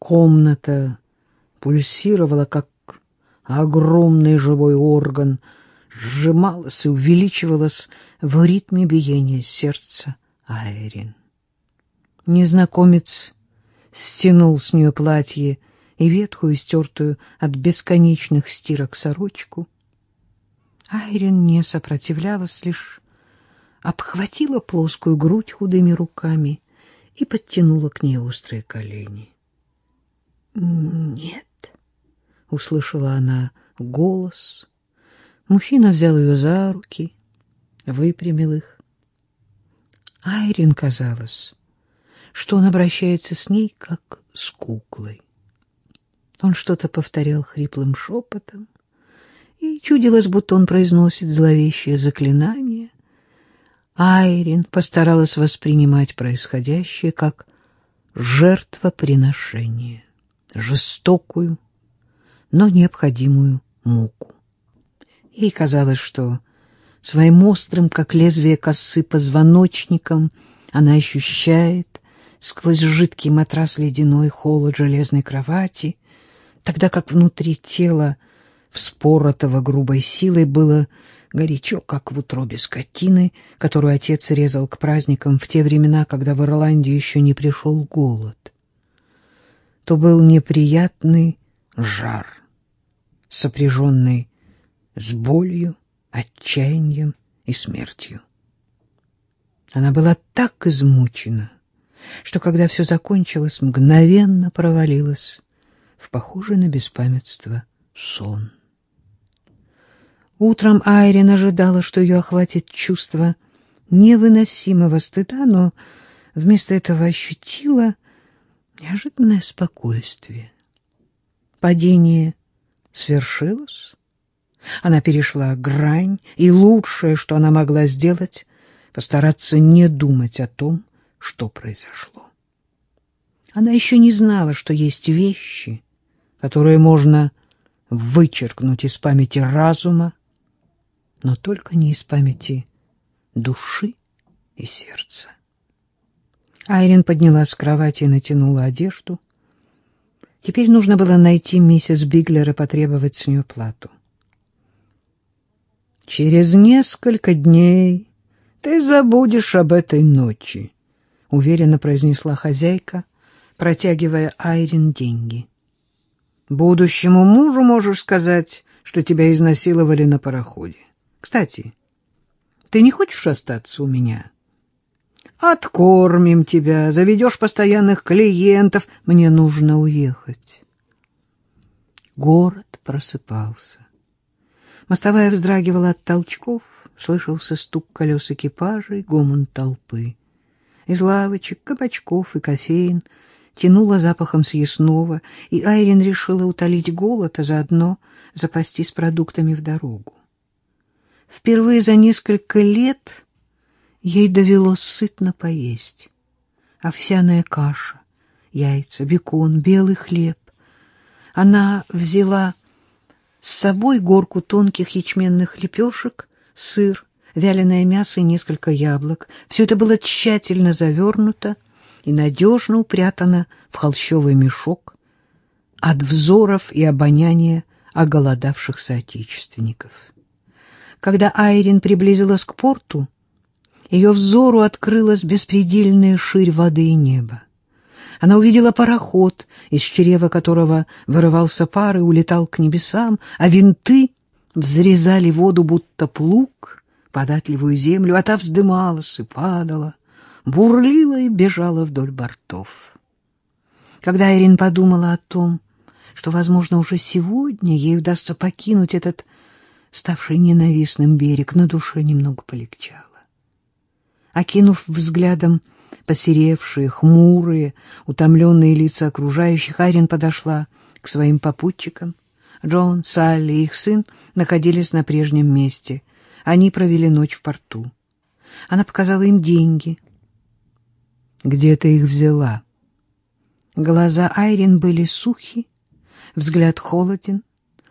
Комната пульсировала, как огромный живой орган, сжималась и увеличивалась в ритме биения сердца Айрин. Незнакомец стянул с нее платье и ветхую, стертую от бесконечных стирок сорочку. Айрин не сопротивлялась, лишь обхватила плоскую грудь худыми руками и подтянула к ней острые колени. «Нет», — услышала она голос. Мужчина взял ее за руки, выпрямил их. Айрин казалось, что он обращается с ней, как с куклой. Он что-то повторял хриплым шепотом, и чудилось, будто он произносит зловещее заклинание. Айрин постаралась воспринимать происходящее как жертвоприношение, жестокую, но необходимую муку. Ей казалось, что своим острым, как лезвие косы, позвоночником она ощущает сквозь жидкий матрас ледяной холод железной кровати, тогда как внутри тела, вспоротого грубой силой, было горячо, как в утробе скотины, которую отец резал к праздникам в те времена, когда в Ирландии еще не пришел голод. То был неприятный жар, сопряженный с болью, отчаянием и смертью. Она была так измучена, что, когда все закончилось, мгновенно провалилась в похожий на беспамятство сон. Утром Айрин ожидала, что ее охватит чувство невыносимого стыда, но вместо этого ощутила неожиданное спокойствие. Падение свершилось, она перешла грань, и лучшее, что она могла сделать, постараться не думать о том, что произошло. Она еще не знала, что есть вещи, которые можно вычеркнуть из памяти разума, но только не из памяти души и сердца. Айрин поднялась с кровати и натянула одежду. Теперь нужно было найти миссис Биглер и потребовать с нее плату. «Через несколько дней ты забудешь об этой ночи», — уверенно произнесла хозяйка, протягивая Айрин деньги. «Будущему мужу можешь сказать, что тебя изнасиловали на пароходе. Кстати, ты не хочешь остаться у меня? Откормим тебя, заведешь постоянных клиентов. Мне нужно уехать. Город просыпался. Мостовая вздрагивала от толчков, слышался стук колес экипажей, гомон толпы. Из лавочек, кабачков и кофеин тянуло запахом съестного, и Айрин решила утолить голод, а заодно запастись продуктами в дорогу. Впервые за несколько лет ей довелось сытно поесть. Овсяная каша, яйца, бекон, белый хлеб. Она взяла с собой горку тонких ячменных лепешек, сыр, вяленое мясо и несколько яблок. Все это было тщательно завернуто и надежно упрятано в холщовый мешок от взоров и обоняния оголодавших соотечественников. Когда Айрин приблизилась к порту, ее взору открылась беспредельная ширь воды и неба. Она увидела пароход, из чрева которого вырывался пар и улетал к небесам, а винты взрезали воду, будто плуг, податливую землю, а та вздымалась и падала, бурлила и бежала вдоль бортов. Когда Айрин подумала о том, что, возможно, уже сегодня ей удастся покинуть этот ставший ненавистным берег, на душе немного полегчало. Окинув взглядом посеревшие, хмурые, утомленные лица окружающих, Айрин подошла к своим попутчикам. Джон, Салли и их сын находились на прежнем месте. Они провели ночь в порту. Она показала им деньги. «Где ты их взяла?» Глаза Айрин были сухи, взгляд холоден,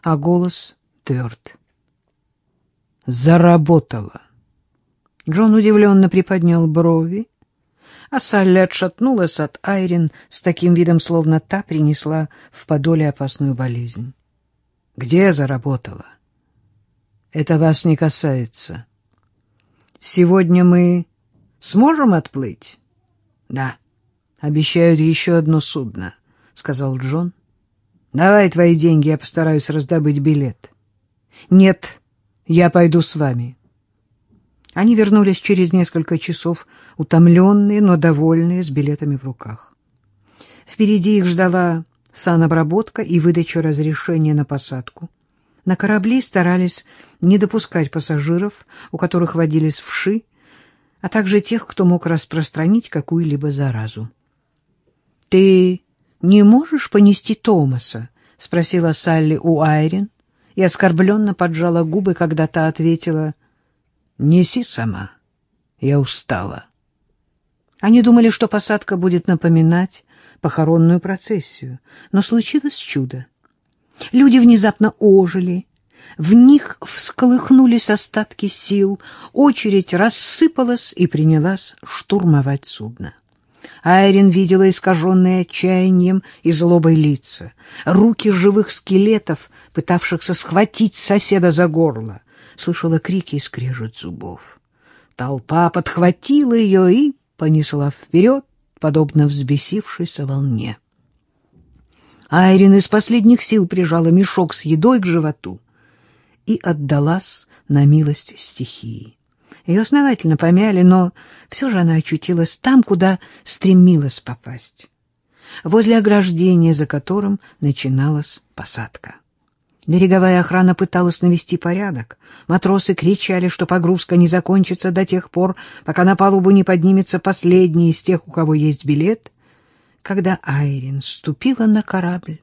а голос тверд заработала. Джон удивленно приподнял брови. а Салли отшатнулась от Айрин с таким видом, словно та принесла в подоле опасную болезнь. — Где заработала? — Это вас не касается. Сегодня мы сможем отплыть? — Да. Обещают еще одно судно, — сказал Джон. — Давай твои деньги, я постараюсь раздобыть билет. — Нет, я пойду с вами. — они вернулись через несколько часов, утомленные, но довольные, с билетами в руках. Впереди их ждала санобработка и выдача разрешения на посадку. На корабли старались не допускать пассажиров, у которых водились вши, а также тех, кто мог распространить какую-либо заразу. — Ты не можешь понести Томаса? — спросила Салли у Айрин и оскорбленно поджала губы, когда та ответила — Неси сама. Я устала. Они думали, что посадка будет напоминать похоронную процессию, но случилось чудо. Люди внезапно ожили, в них всколыхнулись остатки сил, очередь рассыпалась и принялась штурмовать судно. Айрин видела искаженные отчаянием и злобой лица, руки живых скелетов, пытавшихся схватить соседа за горло, слышала крики и скрежет зубов. Толпа подхватила ее и понесла вперед, подобно взбесившейся волне. Айрин из последних сил прижала мешок с едой к животу и отдалась на милость стихии. Ее основательно помяли, но все же она очутилась там, куда стремилась попасть, возле ограждения, за которым начиналась посадка. Береговая охрана пыталась навести порядок. Матросы кричали, что погрузка не закончится до тех пор, пока на палубу не поднимется последний из тех, у кого есть билет. Когда Айрин ступила на корабль,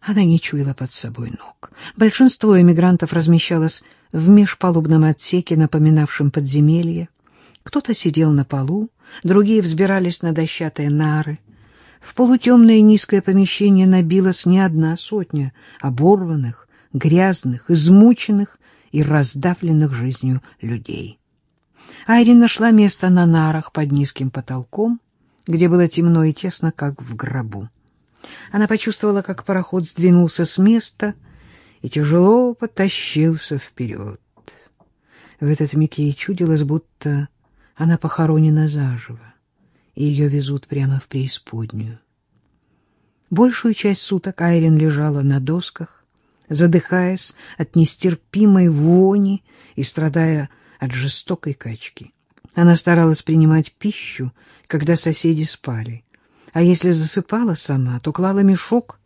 она не чуяла под собой ног. Большинство эмигрантов размещалось в межпалубном отсеке, напоминавшем подземелье. Кто-то сидел на полу, другие взбирались на дощатые нары. В полутемное низкое помещение набилась не одна сотня оборванных, грязных, измученных и раздавленных жизнью людей. Айрин нашла место на нарах под низким потолком, где было темно и тесно, как в гробу. Она почувствовала, как пароход сдвинулся с места и тяжело потащился вперед. В этот миг ей чудилось, будто она похоронена заживо ее везут прямо в преисподнюю. Большую часть суток Айрин лежала на досках, задыхаясь от нестерпимой вони и страдая от жестокой качки. Она старалась принимать пищу, когда соседи спали, а если засыпала сама, то клала мешок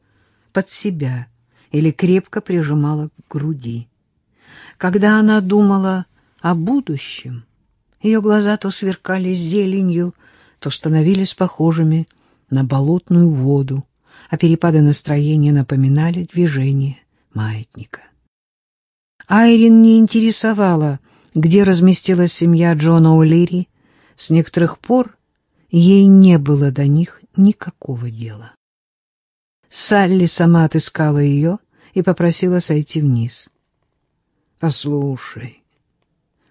под себя или крепко прижимала к груди. Когда она думала о будущем, ее глаза то сверкали зеленью, то становились похожими на болотную воду, а перепады настроения напоминали движение маятника. Айрин не интересовала, где разместилась семья Джона О'Лири. С некоторых пор ей не было до них никакого дела. Салли сама отыскала ее и попросила сойти вниз. «Послушай».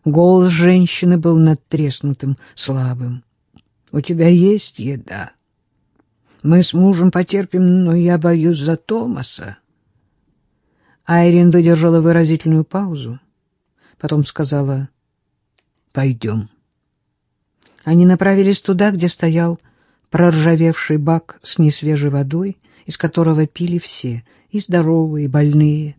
Голос женщины был надтреснутым, слабым. У тебя есть еда? Мы с мужем потерпим, но я боюсь за Томаса. Айрин выдержала выразительную паузу, потом сказала «Пойдем». Они направились туда, где стоял проржавевший бак с несвежей водой, из которого пили все, и здоровые, и больные.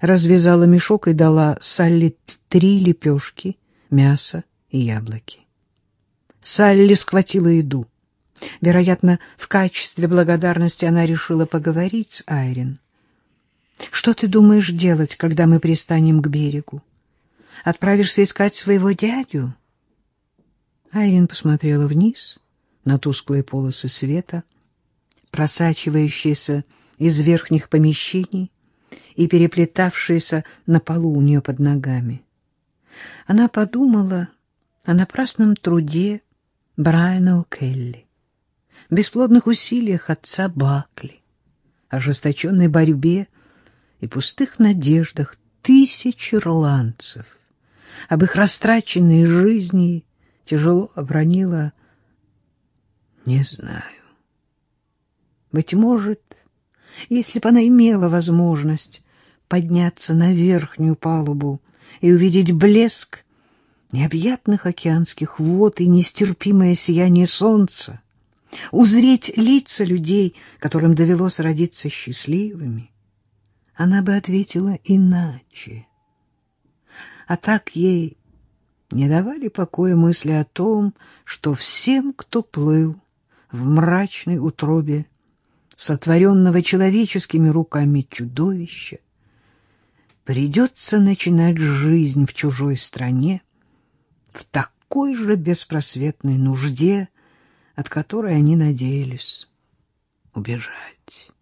Развязала мешок и дала Салли три лепешки, мясо и яблоки. Салли схватила еду. Вероятно, в качестве благодарности она решила поговорить с Айрин. «Что ты думаешь делать, когда мы пристанем к берегу? Отправишься искать своего дядю?» Айрин посмотрела вниз на тусклые полосы света, просачивающиеся из верхних помещений и переплетавшиеся на полу у нее под ногами. Она подумала о напрасном труде Брайана О'Келли, бесплодных усилиях отца Бакли, ожесточенной борьбе и пустых надеждах тысяч ирландцев, об их растраченной жизни тяжело обронила Не знаю. Быть может, если бы она имела возможность подняться на верхнюю палубу и увидеть блеск необъятных океанских вод и нестерпимое сияние солнца, узреть лица людей, которым довелось родиться счастливыми, она бы ответила иначе. А так ей не давали покоя мысли о том, что всем, кто плыл в мрачной утробе сотворенного человеческими руками чудовища, придется начинать жизнь в чужой стране, в такой же беспросветной нужде, от которой они надеялись убежать.